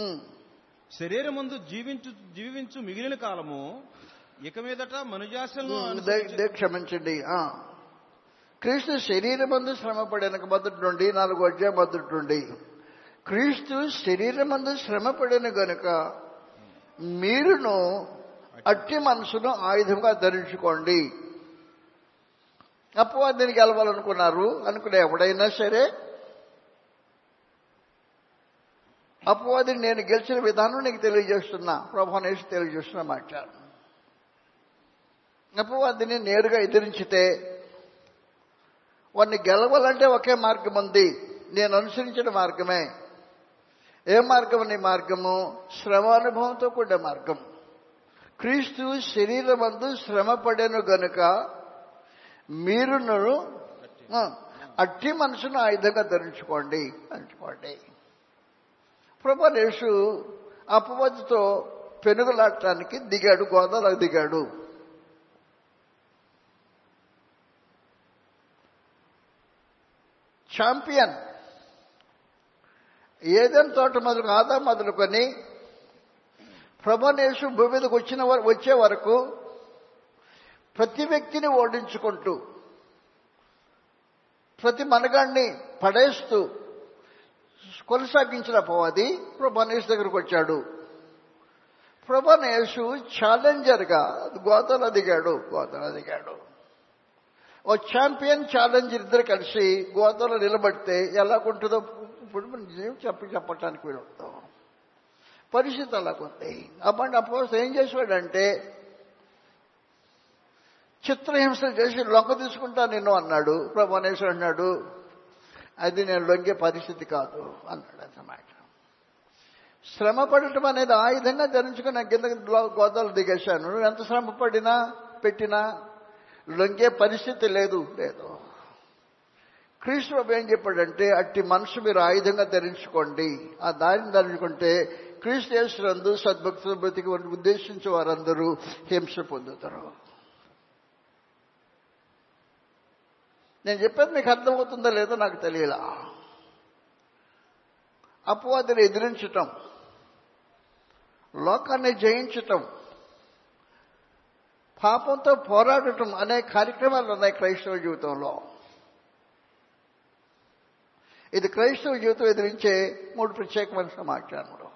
శరీరమందు జీవించు జీవించు మిగిలిన కాలము ఇక మీదట అనుసరించి- క్షమించండి. క్రీస్తు శరీరమందు శ్రమపడిన మొదటి నుండి నాలుగు అధ్యాయం మొదటి నుండి. క్రీస్తు శరీరమందు శ్రమపడిన గనుక మీరును అట్టి మనసును ఆయుధంగా ధరించుకోండి. అపవాదిని గెలవాలనుకున్నారు అనుకునే ఎవడైనా సరే అపవాదిని నేను గెలిచిన విధానం నీకు తెలియజేస్తున్నా. ప్రభానేసి తెలియజేస్తున్న మాట అపవాదిని నేరుగా ఎదిరించితే వాడిని గెలవాలంటే ఒకే మార్గం ఉంది. నేను అనుసరించిన మార్గమే. ఏ మార్గం నీ మార్గము? శ్రమానుభవంతో కూడిన మార్గం. క్రీస్తు శరీరమందు శ్రమ పడేను గనుక మీరును అట్టి మనసును ఆయుధంగా ధరించుకోండి ధరించుకోండి ప్రభనేషు అపవాదితో పెనుగులాడటానికి దిగాడు గోదావరికి దిగాడు. ఛాంపియన్ ఏదైనా తోట మొదలు ఆదా మొదలుకొని ప్రభనేషు భూమి మీదకి వచ్చిన వచ్చే వరకు ప్రతి వ్యక్తిని ఓడించుకుంటూ ప్రతి మనగాణ్ణి పడేస్తూ కొనసాగించిన పోవది ప్రభనేష్ దగ్గరకు వచ్చాడు. ప్రభనేషు ఛాలెంజర్గా గోతలో దిగాడు గోతలో దిగాడు ఓ ఛాంపియన్ ఛాలెంజర్ ఇద్దరు కలిసి గోతలో నిలబడితే ఎలా ఉంటుందో ఇప్పుడు మనం ఏం చెప్పి చెప్పటానికి వీలుంటాం పరిస్థితి అలాగుంది అప్పుడు అపోజ్ ఏం చేసాడంటే చిత్రహింసలు చేసి లొంగ తీసుకుంటా నిన్ను అన్నాడు. ప్రభనేశ్వరు అన్నాడు అది నేను లొంగే పరిస్థితి కాదు అన్నాడు అన్నమాట శ్రమ పడటం అనేది ఆయుధంగా ధరించుకుని కింద గోదాలు దిగేశాను. ఎంత శ్రమ పడినా పెట్టినా లొంగే పరిస్థితి లేదు లేదు. క్రీస్తు ఏం చెప్పాడంటే అట్టి మనసు మీరు ఆయుధంగా ధరించుకోండి. ఆ దారిని ధరించుకుంటే క్రీస్తు సద్భక్తుల బ్రతికి ఉద్దేశించే వారందరూ హింస పొందుతారు. నేను చెప్పేది మీకు అర్థమవుతుందో లేదో నాకు తెలియలా. అపవాదిని ఎదిరించటం లోకాన్ని జయించటం పాపంతో పోరాడటం అనే కార్యక్రమాలు ఉన్నాయి క్రైస్తవ జీవితంలో. ఇది క్రైస్తవ జీవితం ఎదిరించే మూడు ప్రత్యేకమైన సమాచారంలో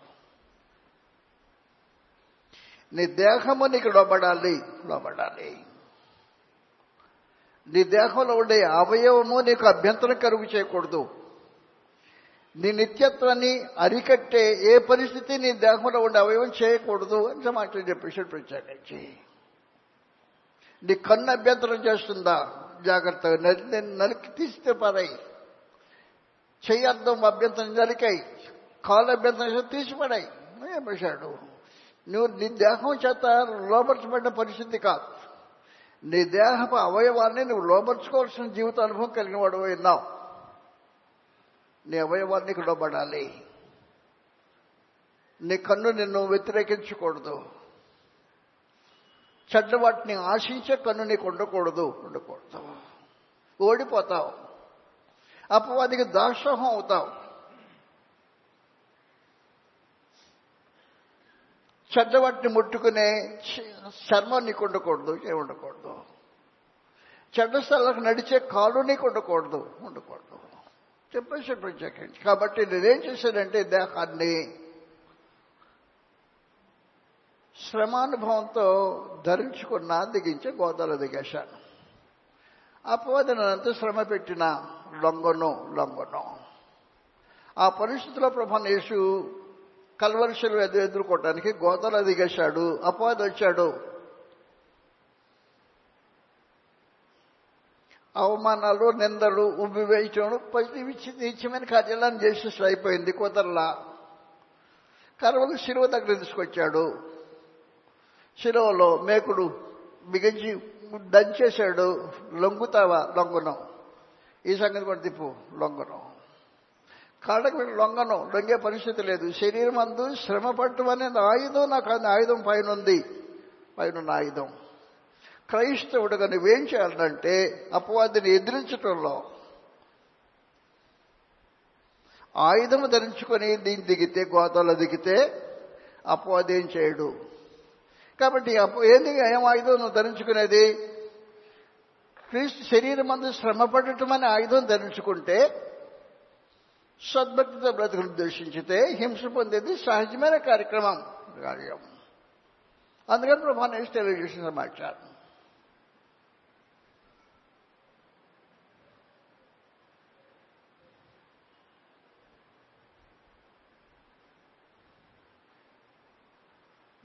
నీ దేహము నీకు లోబడాలి లోబడాలి. నీ దేహంలో ఉండే అవయవము నీకు అభ్యంతరం కరుగు చేయకూడదు. నీ నిత్యత్వాన్ని అరికట్టే ఏ పరిస్థితి నీ దేహంలో ఉండే అవయవం చేయకూడదు అని సమాచారం చెప్పేసి ప్రత్యేకించి. నీ కన్ను అభ్యంతరం చేస్తుందా? జాగ్రత్తగా నరికి తీస్తే పారాయి. చెయ్యి అభ్యంతరం జరికాయి కాలు అభ్యంతరం తీసిపడాయి. చెప్పేశాడు నువ్వు నీ దేహం చేత లోపరచబడిన పరిస్థితి కాదు. నీ దేహపు అవయవాన్ని నువ్వు లోపరుచుకోవాల్సిన జీవిత అనుభవం కలిగిన వాడు విన్నావు నీ అవయవాన్ని లోబడాలి. నీ కన్ను నిన్ను వ్యతిరేకించకూడదు. చెడ్డ వాటిని ఆశించే కన్ను నీకు ఉండకూడదు. ఉండకూడదు. ఓడిపోతావు. అపవాదికి దాసోహం అవుతావు. చెడ్డవాటిని ముట్టుకునే చర్మం నీకు ఉండకూడదు ఏ ఉండకూడదు. చెడ్డ స్థలాలకు నడిచే కాలు నీకు ఉండకూడదు ఉండకూడదు. చెప్పేసి ప్రత్యేకించి కాబట్టి నేనేం చేశానంటే దేహాన్ని శ్రమానుభవంతో ధరించుకున్నా దిగించే గోదాలు దిగేశాను. అపవాది నన్నంత శ్రమ పెట్టిన లొంగను లొంగను. ఆ పరిస్థితిలో ప్రభాన్ యేసు కల్వర్షలు ఎదు ఎదుర్కోవటానికి గోదాలు దిగేశాడు అపవాది వచ్చాడు. అవమానాలు నిందలు ఉబ్బి వేయటం నిత్యమైన కార్యాలను చేసేసి అయిపోయింది కుదరలా. కరువులు శిలువ దగ్గర తీసుకొచ్చాడు. శిలువలో మేకుడు బిగించి దంచేశాడు లొంగుతావా లొంగునం. ఈ సంగతి కూడా తిప్పు లొంగను. కాళ్ళకి వెళ్ళి లొంగను లొంగే పరిస్థితి లేదు. శరీరం అందు శ్రమ పట్టడం ఆయుధం నాకు ఆయుధం పైన ఉంది. పైన ఆయుధం. క్రైస్తవుడుగా నువ్వేం చేయాలంటే అపవాదిని ఎదిరించటంలో. ఆయుధము ధరించుకొని దీన్ని దిగితే గోదాలో దిగితే అపవాది ఏం చేయడు. కాబట్టి అప్పు ఏంది? ఏం ఆయుధం నువ్వు ధరించుకునేది? క్రీస్తు శరీరం అందు శ్రమపడటం అనే ఆయుధం ధరించుకుంటే సద్భక్తితో బ్రతుకులు ఉద్దేశించితే హింస పొందేది సహజమైన కార్యక్రమం కార్యం. అందుకని ప్రభావం వేసి తెలియజేసిన సమాచారం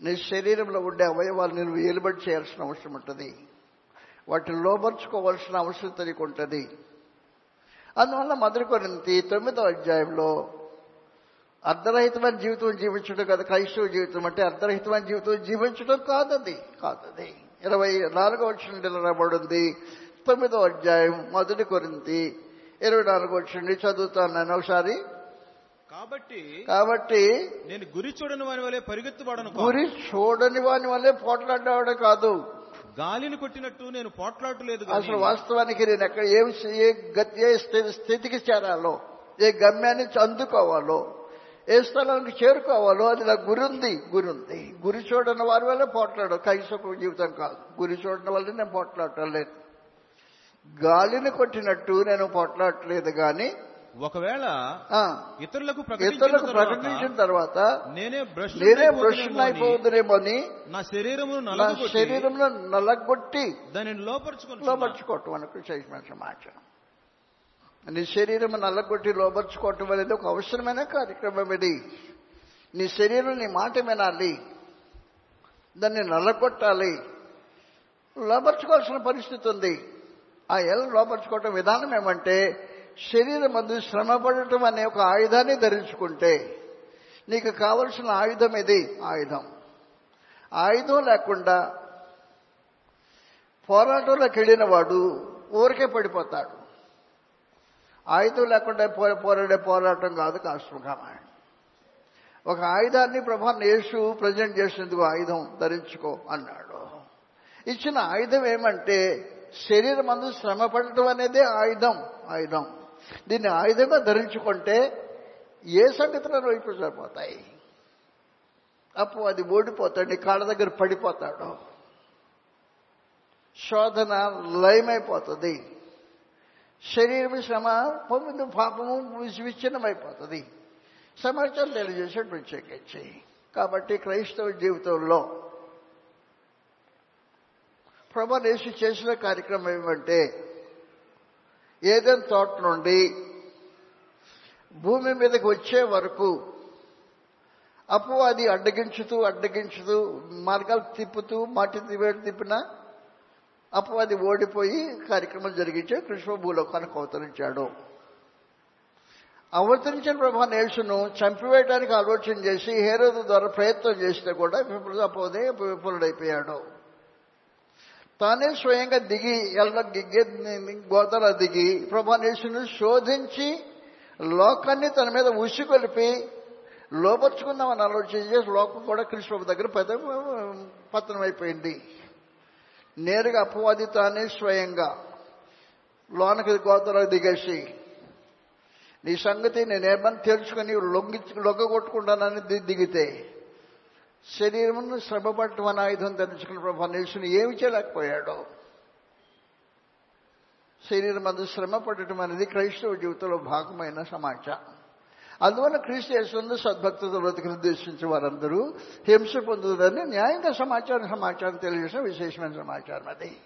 నీ శరీరంలో ఉండే అవయవాలు నేను ఏలుబడి చేయాల్సిన అవసరం ఉంటుంది. వాటిని లోపరుచుకోవాల్సిన అవసరం ఉంటుంది. అందువల్ల మొదటి కొరింతి తొమ్మిదో అధ్యాయంలో అర్ధరహితమైన జీవితం జీవించడం కదా క్రైస్తవ జీవితం అంటే అర్ధరహితమైన జీవితం జీవించడం కాదది కాదది. ఇరవై నాలుగో వచ్చిన రాబడింది తొమ్మిదో అధ్యాయం మొదటి కొరింతి ఇరవై నాలుగో వచ్చింది చదువుతాను నేను ఒకసారి. కాబట్టి కాబట్టి నేను గురి చూడని వాని వలె పరిగెత్తువాడను కాను. గురి చూడని వాని వల్లే పోట్లాడేవాడు కాదు. గాలిని కొట్టినట్టు నేను పోట్లాడలేదు అసలు వాస్తవానికి నేను ఎక్కడ ఏం ఏ గతి ఏ స్థితికి చేరాలో ఏ గమ్యాన్ని అందుకోవాలో ఏ స్థలానికి చేరుకోవాలో అది నాకు గురుంది గురుంది గురి చూడని వారి వల్ల పోట్లాడు కైసపు జీవితం కాదు. గురి చూడని వల్ల నేను పోట్లాడటం లేదు. గాలిని కొట్టినట్టు నేను పోట్లాడలేదు కానీ ఒకవేళ ఇతరులకు ఇతరులకు ప్రకటించిన తర్వాత నేనే నేనే అని భ్రష్టుని అయిపోతుందేమో అని నా శరీరమును నా శరీరంలో నలగొట్టి దానిని లోపరుచుకొని లోపరుచుకోవటం మనకు చేసిన సమాచారం నీ శరీరం నల్లగొట్టి లోపరుచుకోవటం అనేది ఒక అవసరమైన కార్యక్రమం ఇది. నీ శరీరం నీ మాట వినాలి. దాన్ని నల్లగొట్టాలి లోపరుచుకోవాల్సిన పరిస్థితి ఉంది. ఆ ఎల లోపరుచుకోవటం విధానం ఏమంటే శరీరం మందు శ్రమ పడటం అనే ఒక ఆయుధాన్ని ధరించుకుంటే నీకు కావలసిన ఆయుధం ఇది ఆయుధం. ఆయుధం లేకుండా పోరాటంలోకి వెళ్ళిన వాడు ఊరికే పడిపోతాడు. ఆయుధం లేకుండా పోరా పోరాడే పోరాటం కాదు కాష్టకామాయణ. ఒక ఆయుధాన్ని ప్రభా యేసు ప్రజెంట్ చేసినందుకు ఆయుధం ధరించుకో అన్నాడు. ఇచ్చిన ఆయుధం ఏమంటే శరీరం అందు శ్రమ పడటం అనేదే ఆయుధం. ఆయుధం. దీన్ని ఆయుధంగా ధరించుకుంటే ఏ సంగతులను వైపు సరిపోతాయి అప్పు అది ఓడిపోతాడు నీ కాళ్ళ దగ్గర పడిపోతాడు. శోధన లయమైపోతుంది. శరీరం శ్రమ పొందు పాపము విచ్ఛిన్నమైపోతుంది. సమాచారం తెలియజేసాడు ప్రత్యేకించి కాబట్టి క్రైస్తవ జీవితంలో ప్రభా నేసి చేసిన కార్యక్రమం ఏమంటే ఏదైనా తోట నుండి భూమి మీదకి వచ్చే వరకు అపవాది అడ్డగించుతూ అడ్డగించుతూ మార్గాలు తిప్పుతూ మాటి వేడి తిప్పినా అది ఓడిపోయి కార్యక్రమం జరిగించే కృష్ణ భూలోకానికి అవతరించాడు. అవతరించిన ప్రభా నేల్సును చంపివేయడానికి ఆలోచన చేసి హేరోదు ద్వారా ప్రయత్నం చేస్తే కూడా విఫల విఫలుడైపోయాడు. తానే స్వయంగా దిగి ఎల్ల గిగ్గె గోతలో దిగి ప్రభానేశ్వరుని శోధించి లోకాన్ని తన మీద ఉసిగొలిపి లోపరుచుకుందామని ఆలోచన చేసి లోకం కూడా కృష్ణ దగ్గర పెద్ద పతనం అయిపోయింది. నేరుగా అపవాది తానే స్వయంగా లోనకి గోతలో దిగేసి నీ సంగతి నేనేమని తెలుసుకొని లొంగి లొగ్గగొట్టుకుంటానని కొట్టుకుంటానని దిగితే శరీరమును శ్రమ పట్టడం ఆయుధం ధరించుకున్న ప్రభా నేర్చుకుని ఏమి చేయలేకపోయాడు. శరీరం అందు శ్రమ పడటం అనేది క్రైస్తవ జీవితంలో భాగమైన సమాచారం అందువల్ల క్రీస్తు యేసునందు సద్భక్తుల బ్రతికి నిర్దేశించిన వారందరూ హింస పొందుతుందని న్యాయంగా సమాచారం సమాచారం తెలియజేసిన విశేషమైన సమాచారం అది.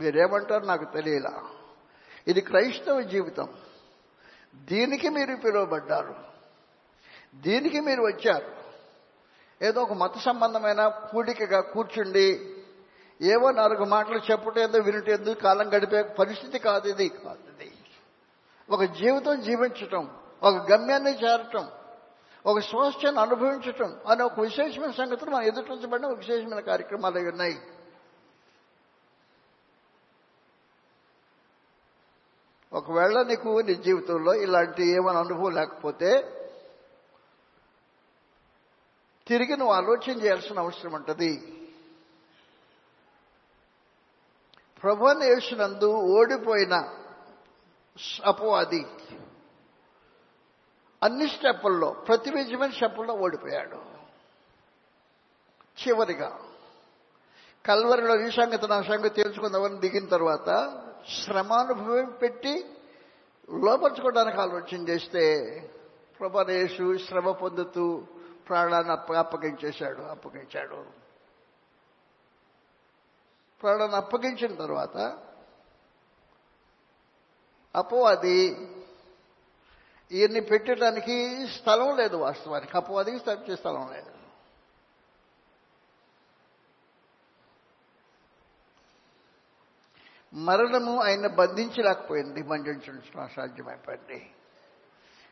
మీరేమంటారు నాకు తెలియలా. ఇది క్రైస్తవ జీవితం. దీనికి మీరు పిలువబడ్డారు. దీనికి మీరు వచ్చారు. ఏదో ఒక మత సంబంధమైన కూడికగా కూర్చుండి ఏవో నాలుగు మాటలు చెప్పుటేందో వినుటేందుకు కాలం గడిపే పరిస్థితి కాదు ఇది. కాదు. ఇది ఒక జీవితం జీవించటం ఒక గమ్యాన్ని చేరటం ఒక స్వాస్థ్యాన్ని అనుభవించటం అనే ఒక విశేషమైన సంగతులు మనం ఎదుర్కొంచబడిన ఒక విశేషమైన కార్యక్రమాలు అవి ఉన్నాయి. ఒకవేళ నీకు నీ జీవితంలో ఇలాంటి ఏమైనా అనుభవం లేకపోతే తిరిగి నువ్వు ఆలోచన చేయాల్సిన అవసరం ఉంటుంది. ప్రభుని యేసునందు ఓడిపోయిన అపవాది అన్ని స్టెప్పుల్లో ప్రతి విజయమైన స్టెప్పుల్లో ఓడిపోయాడు. చివరిగా. కల్వరిలో ఈ సంగతి నా సంగతి తెలుసుకుందామని దిగిన తర్వాత శ్రమానుభవం పెట్టి లోపరుచుకోవడానికి ఆలోచన చేస్తే ప్రభనేషు శ్రమ పొందుతూ ప్రాణాన్ని అప్ప అప్పగించేశాడు అప్పగించాడు. ప్రాణాన్ని అప్పగించిన తర్వాత అపవాది ఈయన్ని పెట్టడానికి స్థలం లేదు వాస్తవానికి. అపవాదికి తప్పించే స్థలం లేదు. మరణము ఆయన బంధించలేకపోయింది మండించడం అసాధ్యమైపోయింది.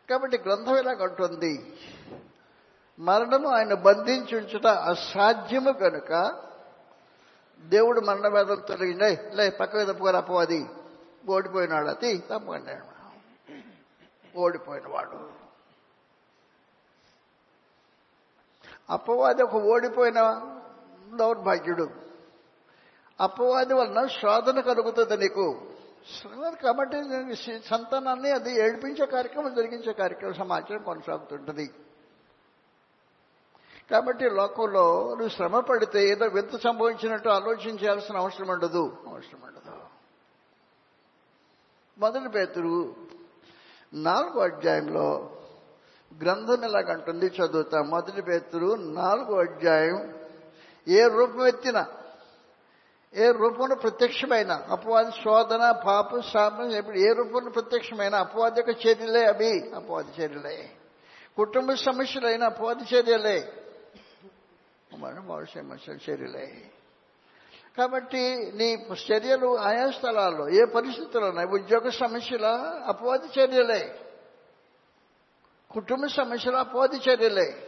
కాబట్టి గ్రంథం ఎలాగంటుంది మరణము ఆయన బంధించి అసాధ్యము కనుక దేవుడు మరణ వేదం తొలగిండే లే పక్క తప్పుకొని అపవాది ఓడిపోయినాడు అది ఓడిపోయిన ఓడిపోయినవాడు. అపవాది ఒక ఓడిపోయిన దౌర్భాగ్యుడు. అపవాది వలన శోధన కలుగుతుంది నీకు. కాబట్టి సంతానాన్ని అది ఏడిపించే కార్యక్రమం జరిగించే కార్యక్రమం సమాచారం కొనసాగుతుంటుంది. కాబట్టి లోకంలో నువ్వు శ్రమ పడితే ఏదో వింత సంభవించినట్టు ఆలోచించాల్సిన అవసరం ఉండదు. అవసరం ఉండదు. మొదటి పేతురు నాలుగో అధ్యాయంలో గ్రంథం ఎలాగంటుంది చదువుతాం. మొదటి పేతురు నాలుగో అధ్యాయం ఏ రూపం ఎత్తినా ఏ రూపంలో ప్రత్యక్షమైన అపవాది శోధన పాప శాపం ఏ రూపంలో ప్రత్యక్షమైన అపవాది యొక్క చర్యలే అవి. అపవాది చర్యలే. కుటుంబ సమస్యలైన అపవాది చర్యలే. సమస్యలు చర్యలే. కాబట్టి నీ చర్యలు ఆయా స్థలాల్లో ఏ పరిస్థితుల్లో ఉన్నాయి ఉద్యోగ సమస్యల అపవాది చర్యలే. కుటుంబ సమస్యల అపవాది చర్యలే.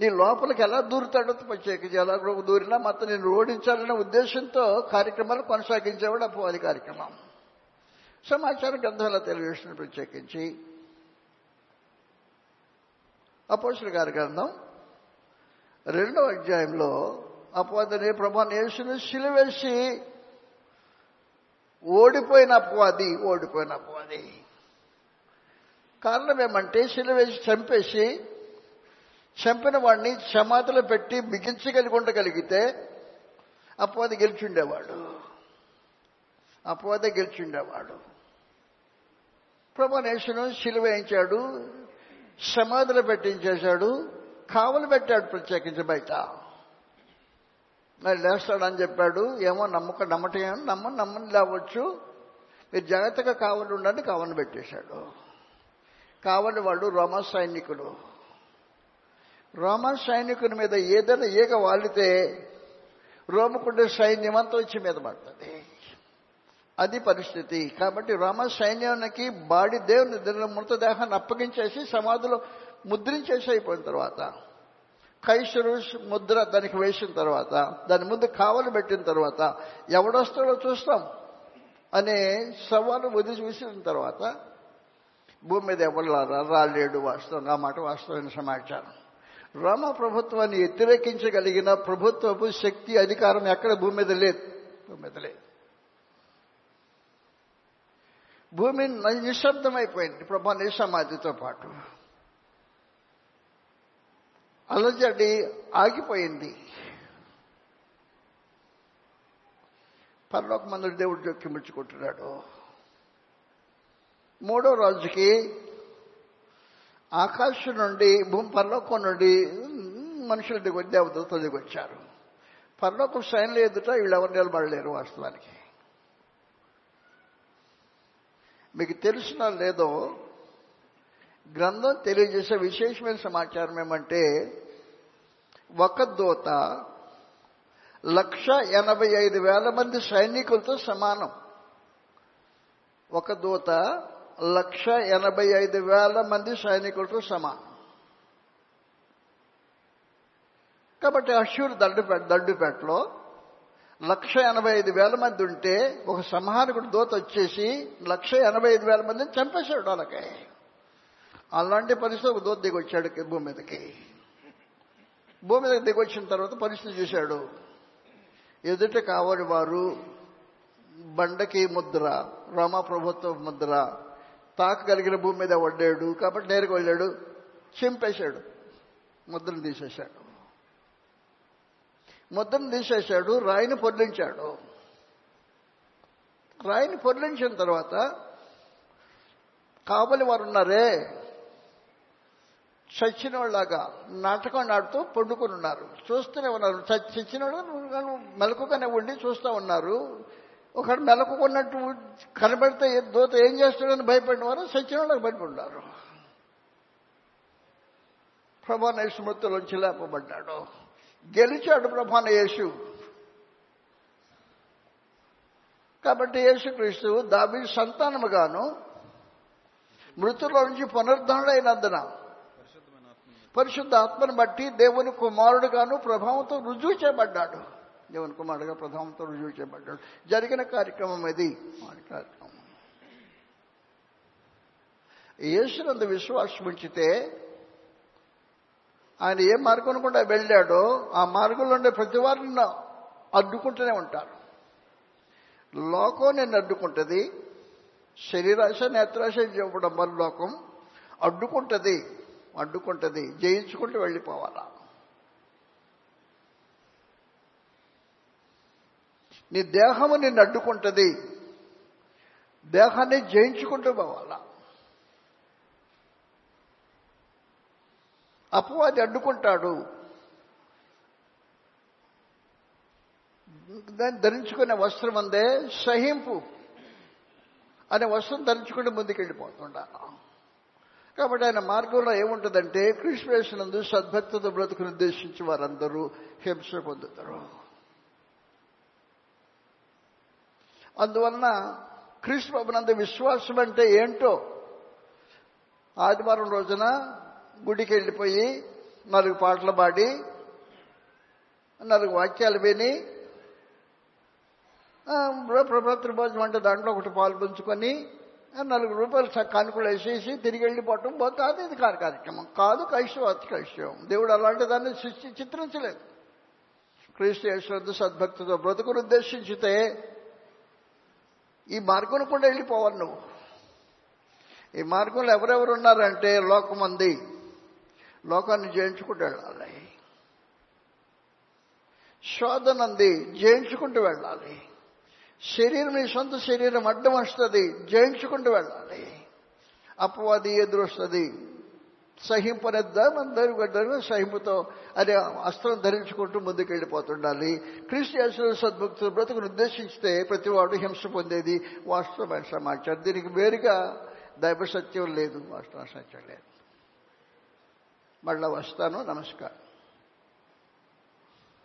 నీ లోపలికి ఎలా దూరుతాడో ప్రత్యేక ఎలా దూరినా మొత్తం నేను ఓడించాలనే ఉద్దేశంతో కార్యక్రమాలు కొనసాగించేవాడు అపవాది కార్యక్రమం. సమాచార గ్రంథాల తెలియజేసిన ప్రత్యేకించి అపోసుల గారి గ్రంథం రెండవ అధ్యాయంలో అపవాదిని ప్రభా యేసుని సిలివేసి ఓడిపోయిన అపవాది ఓడిపోయిన అపవాది. కారణం ఏమంటే సిలివేసి చంపేసి చంపిన వాడిని క్షమాతలు పెట్టి బిగించగలిగి ఉండగలిగితే అపవాది గెలిచిండేవాడు. అపవాది గెలిచిండేవాడు. ప్రభనేశను సిలువేయించాడు సమాధులు పెట్టించేశాడు కావలు పెట్టాడు ప్రత్యేకించి బయట. మరి లేస్తాడని చెప్పాడు ఏమో నమ్మక నమ్మటం నమ్మ నమ్మని లేవచ్చు. మీరు జాగ్రత్తగా కావలి ఉండండి కావని పెట్టేశాడు. కావలి వాళ్ళు రోమా సైనికుడు రోమన్ సైనికుని మీద ఏదైనా ఈగ వాలితే రోమకుండే సైన్యం అంతా వచ్చి మీద పడుతుంది. అది పరిస్థితి. కాబట్టి రోమన్ సైన్యానికి బాడీ దేవుని మృతదేహాన్ని అప్పగించేసి సమాధిలో ముద్రించేసి అయిపోయిన తర్వాత కైసరు ముద్ర దానికి వేసిన తర్వాత దాని ముందు కావలు పెట్టిన తర్వాత ఎవడొస్తాడో చూస్తాం అనే సవాలు వదిలి చూసిన తర్వాత భూమి మీద ఎవరు రాలేడు వాస్తవం మాట వాస్తవమైన సమాచారం. రామ ప్రభుత్వాన్ని వ్యతిరేకించగలిగిన ప్రభుత్వపు శక్తి అధికారం ఎక్కడ భూమి మీద లేదు. భూమి మీద లేదు. భూమి నిశ్శబ్దమైపోయింది. ప్రభా సమాధితో పాటు. అలజడి ఆగిపోయింది. పర్లోక మందుడు దేవుడు జోక్యమించుకుంటున్నాడు మూడో రోజుకి ఆకాశం నుండి భూమి పరలోకం నుండి మనుషుల దిగొచ్చి దేవతలతో దిగొచ్చారు పర్లోకం సైన్లు ఎదుట వీళ్ళు ఎవరు నిలబడలేరు వాస్తవానికి. మీకు తెలిసిన లేదో గ్రంథం తెలియజేసే విశేషమైన సమాచారం ఏమంటే ఒక దూత లక్ష ఎనభై ఐదు వేల మంది సైనికులతో సమానం. ఒక దూత లక్ష ఎనభై ఐదు వేల మంది సైనికులతో సమానం కాబట్టి అశ్వరు దండుపేట దండుపేటలో లక్ష ఎనభై ఐదు వేల మంది ఉంటే ఒక సంహారకుడు దోత వచ్చేసి లక్ష ఎనభై ఐదు వేల మందిని చంపేశాడు వాళ్ళకి. అలాంటి పరిస్థితి ఒక దోత దిగొచ్చాడు భూమి మీదకి. భూమి మీదకి దిగొచ్చిన తర్వాత పరిస్థితి చూశాడు. ఎదుట కావాలి వారు బండకి ముద్ర రామ ప్రభుత్వ ముద్ర తాకగలిగిన భూమి మీద వడ్డాడు కాబట్టి నేరుగా వెళ్ళాడు. చింపేశాడు. ముద్రను తీసేశాడు. ముద్రను తీసేశాడు. రాయిని పొర్లించాడు. రాయిని పొర్లించిన తర్వాత కాబలి వారు ఉన్నారే? చచ్చిన వాళ్ళలాగా నాటకం నాడుతూ పండుకొని ఉన్నారు. చూస్తూనే ఉన్నారు. చచ్చిన వాళ్ళు మెలకుగానే ఉండి చూస్తూ ఉన్నారు. ఒకడు మెలకున్నట్టు కనబడితే దోత ఏం చేస్తాడని భయపడిన వారు చచ్చిన భయపడ్డారు ప్రభాన స్మృతిలోంచి లేపబడ్డాడు. గెలిచాడు ప్రభాన యేసు. కాబట్టి యేసుక్రీస్తు దాబి సంతానముగాను మృతుల నుంచి పునరుద్ధరణైనందున పరిశుద్ధ ఆత్మను బట్టి దేవుని కుమారుడుగాను ప్రభావంతో రుజువు చేయబడ్డాడు. దేవుని కుమారుడుగా ప్రధానంతో రుజువు చేయబడ్డాడు. జరిగిన కార్యక్రమం ఇది కార్యక్రమం. యేసునందు విశ్వాసం ఉంచితే ఆయన ఏ మార్గం కూడా వెళ్ళాడో ఆ మార్గంలో ఉండే ప్రతి వారిని అడ్డుకుంటూనే ఉంటారు. లోకం నిన్ను అడ్డుకుంటుంది శరీరాశ నేత్రాశ చెప్పడం వల్ల లోకం అడ్డుకుంటుంది అడ్డుకుంటుంది జయించుకుంటూ వెళ్ళిపోవాలా? నీ దేహము నిన్ను అడ్డుకుంటుంది. దేహాన్ని జయించుకుంటూ పోవాలా? అపవాది అడ్డుకుంటాడు. దాన్ని ధరించుకునే వస్త్రం అందే సహింపు. అనే వస్త్రం ధరించుకుంటే ముందుకెళ్ళిపోతుండాలి కాబట్టి ఆయన మార్గంలో ఏముంటుందంటే కృష్ణేశ్వరందు సద్భక్తితో బ్రతుకుని ఉద్దేశించి వారందరూ హింస పొందుతారు. అందువలన కృష్ణ విశ్వాసం అంటే ఏంటో ఆదివారం రోజున గుడికి వెళ్ళిపోయి నాలుగు పాటలు పాడి నాలుగు వాక్యాలు విని ప్రభాత్రి భోజనం అంటే దాంట్లో ఒకటి పాలు పంచుకొని నలుగు రూపాయలు కానుకలు వేసేసి తిరిగి వెళ్ళిపోవటం కాదు ఇది కాదు కార్యక్రమం. కాదు కైష్టం అతి కైష్టం దేవుడు అలాంటి దాన్ని సృష్టి చిత్రించలేదు. క్రీస్తు యశ్వద్దు సద్భక్తితో బ్రతుకును ఉద్దేశించితే ఈ మార్గంలో కూడా వెళ్ళిపోవాలి నువ్వు. ఈ మార్గంలో ఎవరెవరు ఉన్నారంటే లోకమంది. లోకాన్ని జయించుకుంటూ వెళ్ళాలి. శోధనంది జయించుకుంటూ వెళ్ళాలి. శరీరం నీ సొంత శరీరం అడ్డం వస్తుంది జయించుకుంటూ వెళ్ళాలి. అపవాది ఎదురొస్తుంది. సహింపనిద్దా మన సహింపుతో అనే అస్త్రం ధరించుకుంటూ ముందుకు వెళ్ళిపోతుండాలి క్రిస్టియన్స్లో సద్భక్తులు బ్రతుకును ఉద్దేశిస్తే ప్రతివాడు హింస పొందేది వాస్తవమైన సమాచారం దీనికి వేరుగా దైవ సత్యం లేదు వాస్తవ సత్యం లేదు. మళ్ళా వస్తాను నమస్కారం.